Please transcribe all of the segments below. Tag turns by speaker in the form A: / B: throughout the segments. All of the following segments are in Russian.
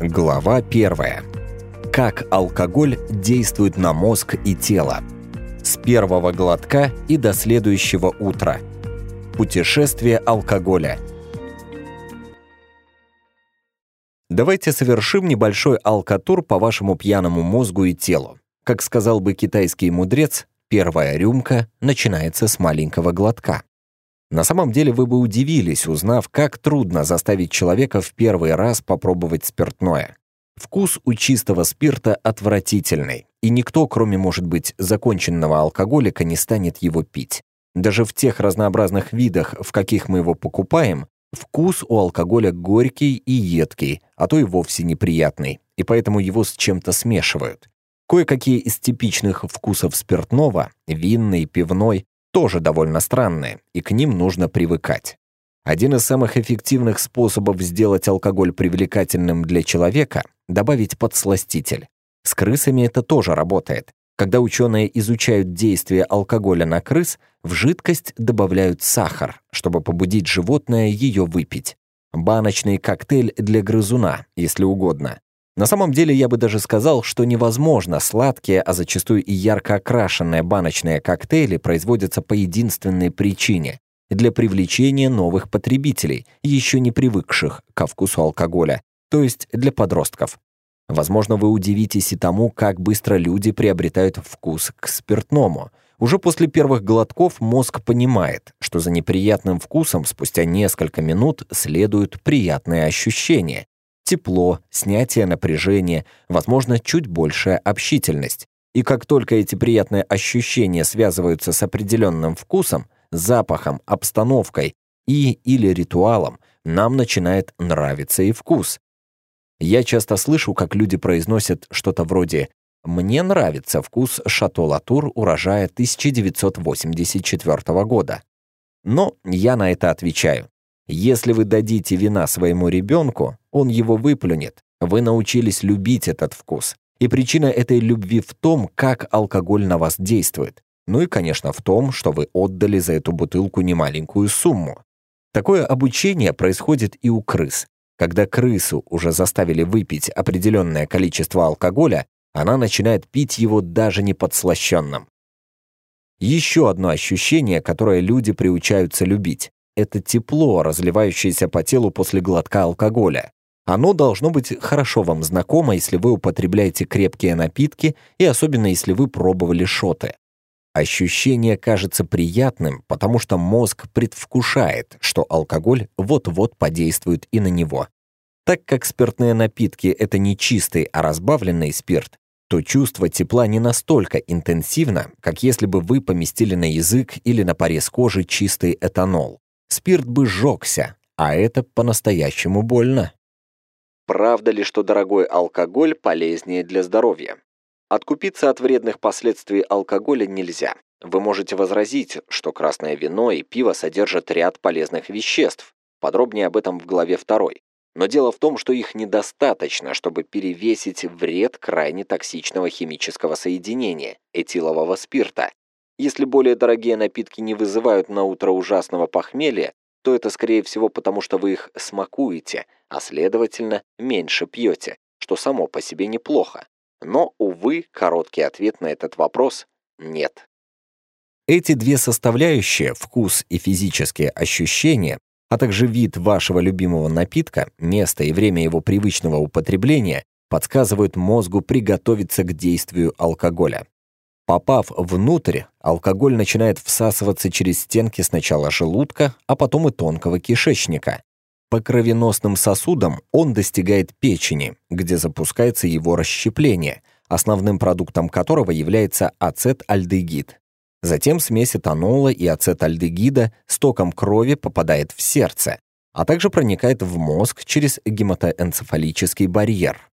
A: Глава 1. Как алкоголь действует на мозг и тело. С первого глотка и до следующего утра. Путешествие алкоголя. Давайте совершим небольшой алкотур по вашему пьяному мозгу и телу. Как сказал бы китайский мудрец, первая рюмка начинается с маленького глотка. На самом деле вы бы удивились, узнав, как трудно заставить человека в первый раз попробовать спиртное. Вкус у чистого спирта отвратительный, и никто, кроме, может быть, законченного алкоголика, не станет его пить. Даже в тех разнообразных видах, в каких мы его покупаем, вкус у алкоголя горький и едкий, а то и вовсе неприятный, и поэтому его с чем-то смешивают. Кое-какие из типичных вкусов спиртного, винный, пивной, тоже довольно странные, и к ним нужно привыкать. Один из самых эффективных способов сделать алкоголь привлекательным для человека – добавить подсластитель. С крысами это тоже работает. Когда ученые изучают действие алкоголя на крыс, в жидкость добавляют сахар, чтобы побудить животное ее выпить. Баночный коктейль для грызуна, если угодно. На самом деле я бы даже сказал, что невозможно сладкие, а зачастую и ярко окрашенные баночные коктейли производятся по единственной причине – для привлечения новых потребителей, еще не привыкших ко вкусу алкоголя, то есть для подростков. Возможно, вы удивитесь и тому, как быстро люди приобретают вкус к спиртному. Уже после первых глотков мозг понимает, что за неприятным вкусом спустя несколько минут следуют приятные ощущения тепло, снятие напряжения, возможно, чуть большая общительность. И как только эти приятные ощущения связываются с определенным вкусом, запахом, обстановкой и или ритуалом, нам начинает нравиться и вкус. Я часто слышу, как люди произносят что-то вроде «Мне нравится вкус Шато Латур урожая 1984 года». Но я на это отвечаю. Если вы дадите вина своему ребенку, он его выплюнет. Вы научились любить этот вкус. И причина этой любви в том, как алкоголь на вас действует. Ну и, конечно, в том, что вы отдали за эту бутылку немаленькую сумму. Такое обучение происходит и у крыс. Когда крысу уже заставили выпить определенное количество алкоголя, она начинает пить его даже не подслащенным. Еще одно ощущение, которое люди приучаются любить это тепло, разливающееся по телу после глотка алкоголя. Оно должно быть хорошо вам знакомо, если вы употребляете крепкие напитки и особенно если вы пробовали шоты. Ощущение кажется приятным, потому что мозг предвкушает, что алкоголь вот-вот подействует и на него. Так как спиртные напитки — это не чистый, а разбавленный спирт, то чувство тепла не настолько интенсивно, как если бы вы поместили на язык или на порез кожи чистый этанол спирт бы сжегся, а это по-настоящему больно. Правда ли, что дорогой алкоголь полезнее для здоровья? Откупиться от вредных последствий алкоголя нельзя. Вы можете возразить, что красное вино и пиво содержат ряд полезных веществ. Подробнее об этом в главе 2. Но дело в том, что их недостаточно, чтобы перевесить вред крайне токсичного химического соединения – этилового спирта, если более дорогие напитки не вызывают на утро ужасного похмелья, то это, скорее всего, потому что вы их смакуете, а, следовательно, меньше пьете, что само по себе неплохо. Но, увы, короткий ответ на этот вопрос — нет. Эти две составляющие, вкус и физические ощущения, а также вид вашего любимого напитка, место и время его привычного употребления, подсказывают мозгу приготовиться к действию алкоголя. Попав внутрь, алкоголь начинает всасываться через стенки сначала желудка, а потом и тонкого кишечника. По кровеносным сосудам он достигает печени, где запускается его расщепление, основным продуктом которого является ацетальдегид. Затем смесь этанола и ацетальдегида с током крови попадает в сердце, а также проникает в мозг через гематоэнцефалический барьер.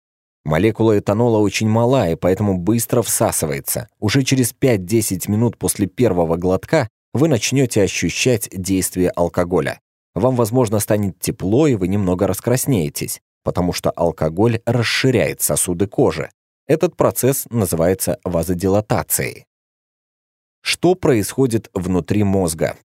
A: Молекула этанола очень мала и поэтому быстро всасывается. Уже через 5-10 минут после первого глотка вы начнете ощущать действие алкоголя. Вам, возможно, станет тепло, и вы немного раскраснеетесь, потому что алкоголь расширяет сосуды кожи. Этот процесс называется вазодилатацией. Что происходит внутри мозга?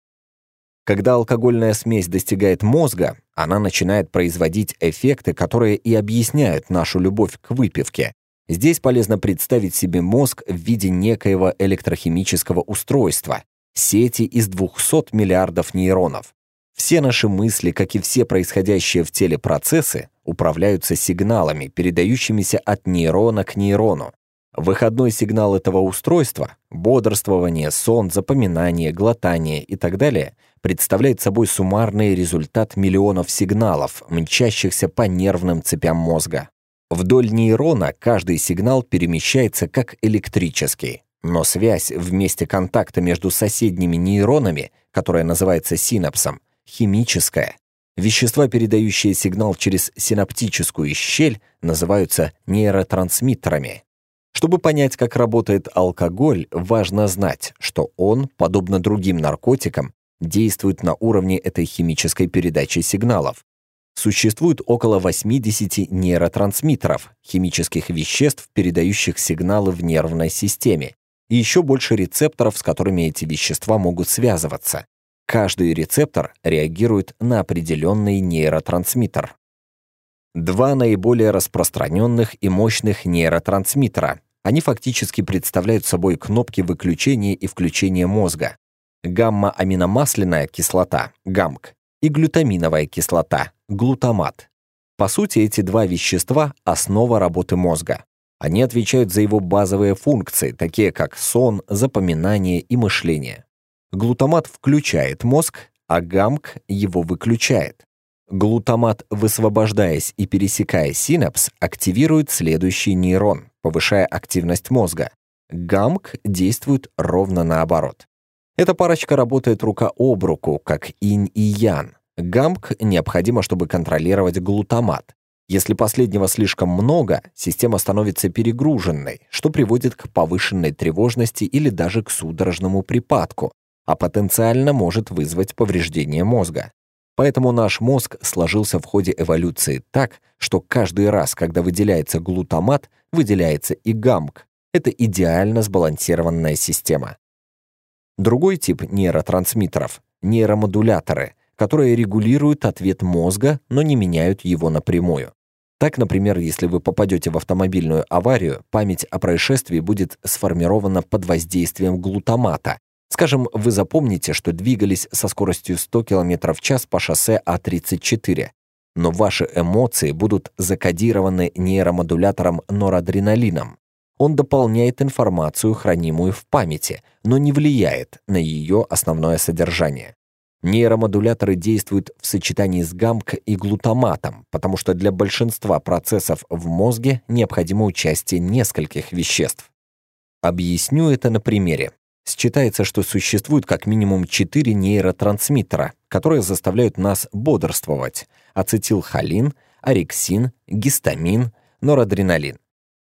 A: Когда алкогольная смесь достигает мозга, она начинает производить эффекты, которые и объясняют нашу любовь к выпивке. Здесь полезно представить себе мозг в виде некоего электрохимического устройства, сети из 200 миллиардов нейронов. Все наши мысли, как и все происходящие в теле процессы, управляются сигналами, передающимися от нейрона к нейрону. Выходной сигнал этого устройства — бодрствование, сон, запоминание, глотание и так далее — представляет собой суммарный результат миллионов сигналов, мчащихся по нервным цепям мозга. Вдоль нейрона каждый сигнал перемещается как электрический, но связь в месте контакта между соседними нейронами, которая называется синапсом, химическая. Вещества, передающие сигнал через синаптическую щель, называются нейротрансмиттерами. Чтобы понять, как работает алкоголь, важно знать, что он, подобно другим наркотикам, действует на уровне этой химической передачи сигналов. Существует около 80 нейротрансмиттеров, химических веществ, передающих сигналы в нервной системе, и еще больше рецепторов, с которыми эти вещества могут связываться. Каждый рецептор реагирует на определенный нейротрансмиттер. Два наиболее распространенных и мощных нейротрансмиттера они фактически представляют собой кнопки выключения и включения мозга. Гамма-аминомасляная кислота, ГАМК, и глютаминовая кислота, глутамат. По сути, эти два вещества – основа работы мозга. Они отвечают за его базовые функции, такие как сон, запоминание и мышление. Глутамат включает мозг, а гамк его выключает. Глутамат, высвобождаясь и пересекая синапс, активирует следующий нейрон повышая активность мозга. ГАМК действует ровно наоборот. Эта парочка работает рука об руку, как инь и ян. ГАМК необходимо, чтобы контролировать глутамат. Если последнего слишком много, система становится перегруженной, что приводит к повышенной тревожности или даже к судорожному припадку, а потенциально может вызвать повреждение мозга. Поэтому наш мозг сложился в ходе эволюции так, что каждый раз, когда выделяется глутамат, выделяется и гамк. Это идеально сбалансированная система. Другой тип нейротрансмиттеров — нейромодуляторы, которые регулируют ответ мозга, но не меняют его напрямую. Так, например, если вы попадете в автомобильную аварию, память о происшествии будет сформирована под воздействием глутамата, Скажем, вы запомните, что двигались со скоростью 100 км в час по шоссе А34, но ваши эмоции будут закодированы нейромодулятором норадреналином. Он дополняет информацию, хранимую в памяти, но не влияет на ее основное содержание. Нейромодуляторы действуют в сочетании с гамк и глутаматом, потому что для большинства процессов в мозге необходимо участие нескольких веществ. Объясню это на примере. Считается, что существует как минимум четыре нейротрансмиттера, которые заставляют нас бодрствовать – ацетилхолин, орексин, гистамин, норадреналин.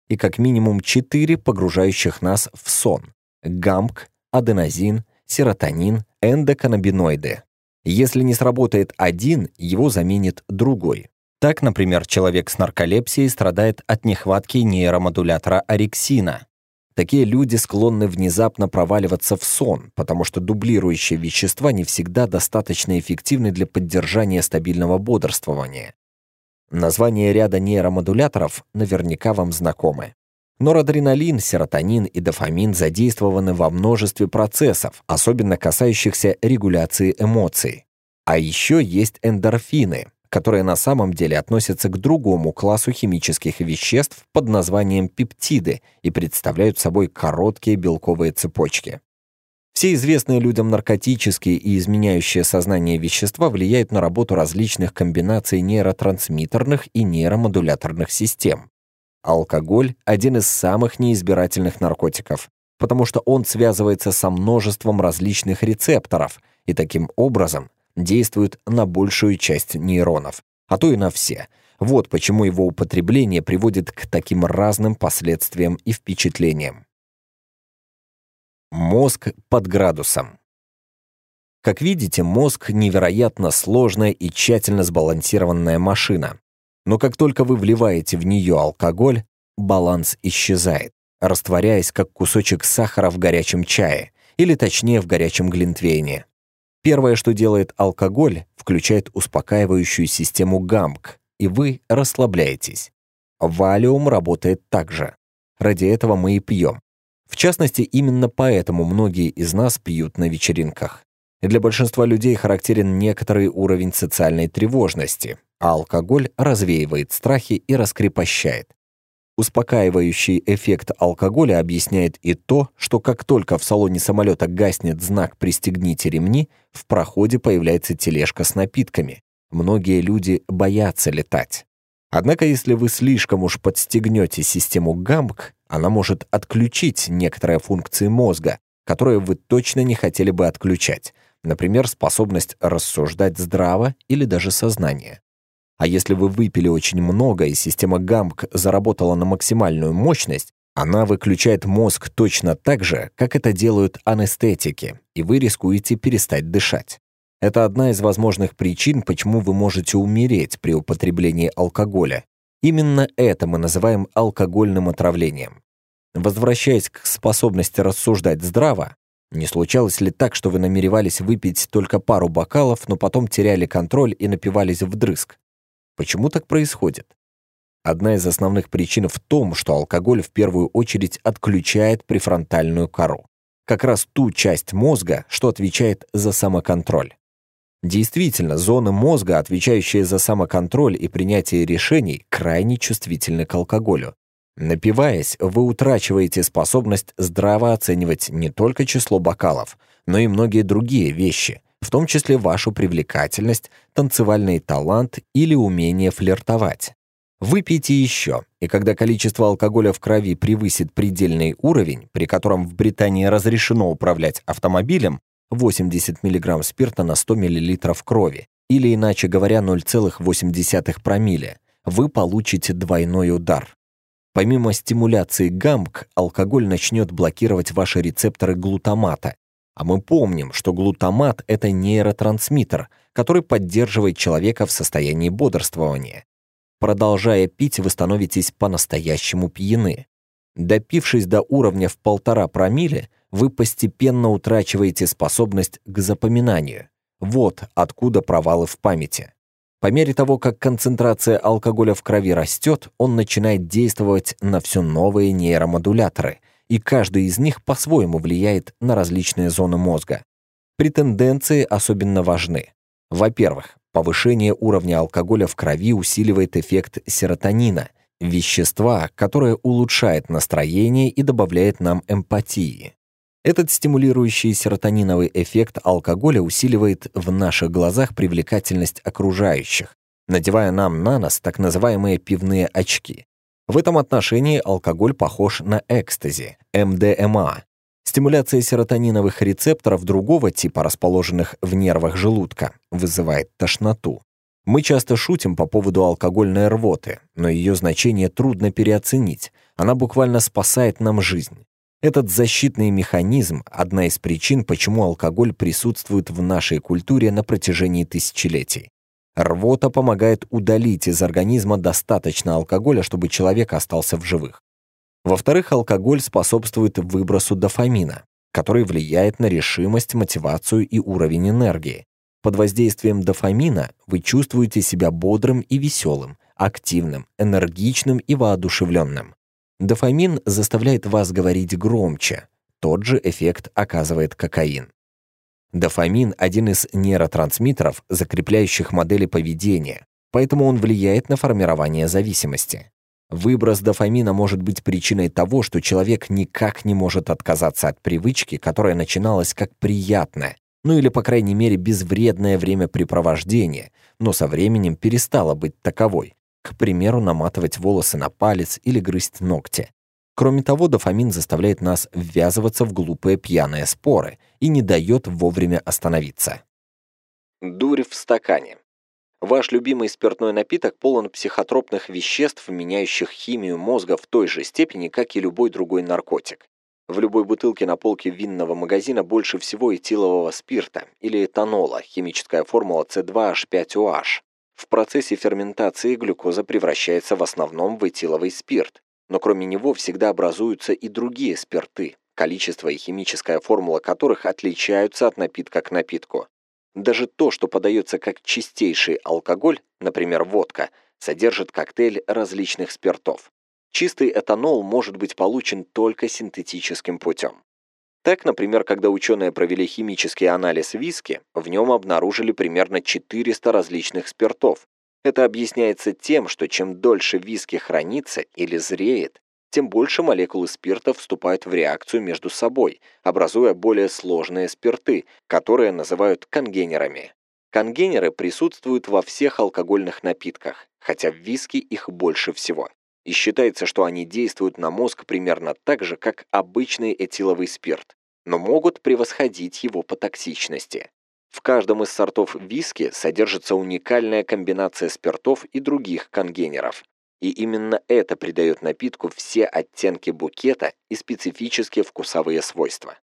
A: И как минимум четыре погружающих нас в сон – гамк, аденозин, серотонин, эндоканабиноиды. Если не сработает один, его заменит другой. Так, например, человек с нарколепсией страдает от нехватки нейромодулятора орексина, Такие люди склонны внезапно проваливаться в сон, потому что дублирующие вещества не всегда достаточно эффективны для поддержания стабильного бодрствования. Название ряда нейромодуляторов наверняка вам знакомы. Норадреналин, серотонин и дофамин задействованы во множестве процессов, особенно касающихся регуляции эмоций. А еще есть эндорфины, которые на самом деле относятся к другому классу химических веществ под названием пептиды и представляют собой короткие белковые цепочки. Все известные людям наркотические и изменяющие сознание вещества влияют на работу различных комбинаций нейротрансмиттерных и нейромодуляторных систем. Алкоголь – один из самых неизбирательных наркотиков, потому что он связывается со множеством различных рецепторов и таким образом – действует на большую часть нейронов, а то и на все. Вот почему его употребление приводит к таким разным последствиям и впечатлениям. Мозг под градусом. Как видите, мозг — невероятно сложная и тщательно сбалансированная машина. Но как только вы вливаете в нее алкоголь, баланс исчезает, растворяясь как кусочек сахара в горячем чае, или точнее в горячем глинтвейне. Первое, что делает алкоголь, включает успокаивающую систему ГАМК, и вы расслабляетесь. Валиум работает так же. Ради этого мы и пьем. В частности, именно поэтому многие из нас пьют на вечеринках. Для большинства людей характерен некоторый уровень социальной тревожности, а алкоголь развеивает страхи и раскрепощает. Успокаивающий эффект алкоголя объясняет и то, что как только в салоне самолета гаснет знак «Пристегните ремни», в проходе появляется тележка с напитками. Многие люди боятся летать. Однако, если вы слишком уж подстегнете систему ГАМК, она может отключить некоторые функции мозга, которые вы точно не хотели бы отключать, например, способность рассуждать здраво или даже сознание. А если вы выпили очень много и система ГАМК заработала на максимальную мощность, она выключает мозг точно так же, как это делают анестетики, и вы рискуете перестать дышать. Это одна из возможных причин, почему вы можете умереть при употреблении алкоголя. Именно это мы называем алкогольным отравлением. Возвращаясь к способности рассуждать здраво, не случалось ли так, что вы намеревались выпить только пару бокалов, но потом теряли контроль и напивались вдрызг? Почему так происходит? Одна из основных причин в том, что алкоголь в первую очередь отключает префронтальную кору. Как раз ту часть мозга, что отвечает за самоконтроль. Действительно, зоны мозга, отвечающие за самоконтроль и принятие решений, крайне чувствительны к алкоголю. Напиваясь, вы утрачиваете способность здраво оценивать не только число бокалов, но и многие другие вещи, в том числе вашу привлекательность, танцевальный талант или умение флиртовать. Выпейте еще, и когда количество алкоголя в крови превысит предельный уровень, при котором в Британии разрешено управлять автомобилем, 80 мг спирта на 100 мл крови, или иначе говоря 0,8 промилле, вы получите двойной удар. Помимо стимуляции гамк, алкоголь начнет блокировать ваши рецепторы глутамата, а мы помним, что глутамат — это нейротрансмиттер, который поддерживает человека в состоянии бодрствования. Продолжая пить, вы становитесь по-настоящему пьяны. Допившись до уровня в полтора промилле, вы постепенно утрачиваете способность к запоминанию. Вот откуда провалы в памяти. По мере того, как концентрация алкоголя в крови растет, он начинает действовать на все новые нейромодуляторы, и каждый из них по-своему влияет на различные зоны мозга. Претенденции особенно важны. Во-первых, повышение уровня алкоголя в крови усиливает эффект серотонина, вещества, которое улучшает настроение и добавляет нам эмпатии. Этот стимулирующий серотониновый эффект алкоголя усиливает в наших глазах привлекательность окружающих, надевая нам на нос так называемые пивные очки. В этом отношении алкоголь похож на экстази, МДМА, стимуляция серотониновых рецепторов другого типа, расположенных в нервах желудка, вызывает тошноту. Мы часто шутим по поводу алкогольной рвоты, но ее значение трудно переоценить. Она буквально спасает нам жизнь. Этот защитный механизм – одна из причин, почему алкоголь присутствует в нашей культуре на протяжении тысячелетий. Рвота помогает удалить из организма достаточно алкоголя, чтобы человек остался в живых. Во-вторых, алкоголь способствует выбросу дофамина, который влияет на решимость, мотивацию и уровень энергии. Под воздействием дофамина вы чувствуете себя бодрым и веселым, активным, энергичным и воодушевленным. Дофамин заставляет вас говорить громче. Тот же эффект оказывает кокаин. Дофамин – один из нейротрансмиттеров, закрепляющих модели поведения, поэтому он влияет на формирование зависимости. Выброс дофамина может быть причиной того, что человек никак не может отказаться от привычки, которая начиналась как приятная, ну или, по крайней мере, безвредное времяпрепровождение, но со временем перестала быть таковой, к примеру, наматывать волосы на палец или грызть ногти. Кроме того, дофамин заставляет нас ввязываться в глупые пьяные споры – и не дает вовремя остановиться. Дурь в стакане. Ваш любимый спиртной напиток полон психотропных веществ, меняющих химию мозга в той же степени, как и любой другой наркотик. В любой бутылке на полке винного магазина больше всего этилового спирта или этанола, химическая формула C2H5OH. В процессе ферментации глюкоза превращается в основном в этиловый спирт, но кроме него всегда образуются и другие спирты, количество и химическая формула которых отличаются от напитка к напитку. Даже то, что подается как чистейший алкоголь, например, водка, содержит коктейль различных спиртов. Чистый этанол может быть получен только синтетическим путем. Так, например, когда ученые провели химический анализ виски, в нем обнаружили примерно 400 различных спиртов. Это объясняется тем, что чем дольше виски хранится или зреет, тем больше молекулы спирта вступают в реакцию между собой, образуя более сложные спирты, которые называют конгенерами. Конгенеры присутствуют во всех алкогольных напитках, хотя в виски их больше всего. И считается, что они действуют на мозг примерно так же, как обычный этиловый спирт, но могут превосходить его по токсичности. В каждом из сортов виски содержится уникальная комбинация спиртов и других конгенеров, и именно это придает напитку все оттенки букета и специфические вкусовые свойства.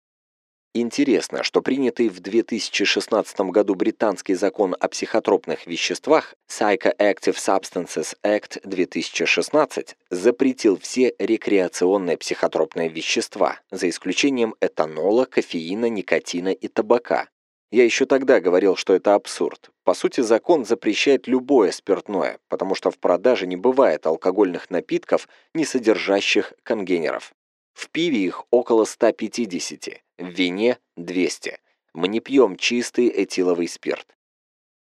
A: Интересно, что принятый в 2016 году британский закон о психотропных веществах Psychoactive Substances Act 2016 запретил все рекреационные психотропные вещества, за исключением этанола, кофеина, никотина и табака, я еще тогда говорил, что это абсурд. По сути, закон запрещает любое спиртное, потому что в продаже не бывает алкогольных напитков, не содержащих конгенеров. В пиве их около 150, в вине – 200. Мы не пьем чистый этиловый спирт.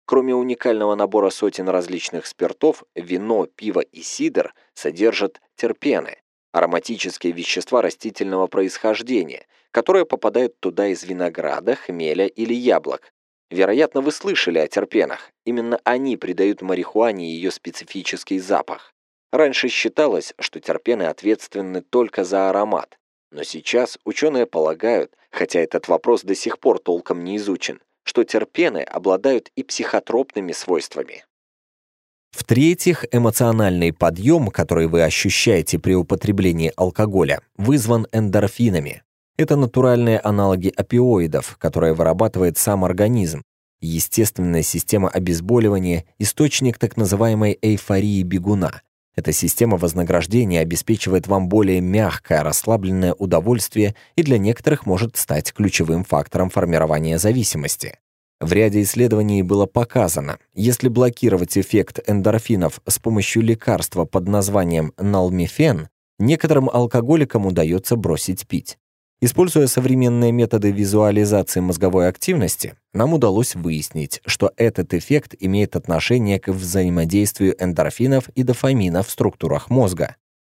A: Кроме уникального набора сотен различных спиртов, вино, пиво и сидр содержат терпены, ароматические вещества растительного происхождения, которые попадают туда из винограда, хмеля или яблок. Вероятно, вы слышали о терпенах. Именно они придают марихуане ее специфический запах. Раньше считалось, что терпены ответственны только за аромат. Но сейчас ученые полагают, хотя этот вопрос до сих пор толком не изучен, что терпены обладают и психотропными свойствами.
B: В-третьих, эмоциональный подъем, который вы ощущаете при употреблении алкоголя, вызван эндорфинами. Это натуральные аналоги опиоидов, которые вырабатывает сам организм. Естественная система обезболивания – источник так называемой эйфории бегуна. Эта система вознаграждения обеспечивает вам более мягкое, расслабленное удовольствие и для некоторых может стать ключевым фактором формирования зависимости. В ряде исследований было показано, если блокировать эффект эндорфинов с помощью лекарства под названием налмифен, некоторым алкоголикам удается бросить пить. Используя современные методы визуализации мозговой активности, нам удалось выяснить, что этот эффект имеет отношение к взаимодействию эндорфинов и дофамина в структурах мозга.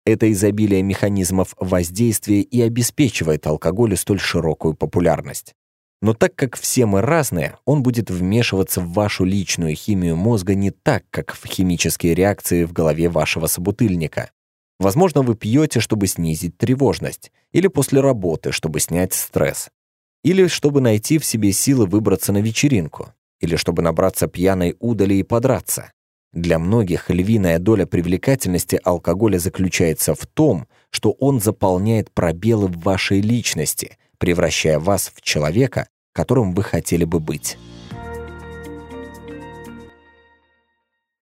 B: Это изобилие механизмов воздействия и обеспечивает алкоголю столь широкую популярность. Но так как все мы разные, он будет вмешиваться в вашу личную химию мозга не так, как в химические реакции в голове вашего собутыльника. Возможно, вы пьете, чтобы снизить тревожность, или после работы, чтобы снять стресс, или чтобы найти в себе силы выбраться на вечеринку, или чтобы набраться пьяной удали и подраться. Для многих львиная доля привлекательности алкоголя заключается в том, что он заполняет пробелы в вашей личности, превращая вас в человека, которым вы хотели бы быть.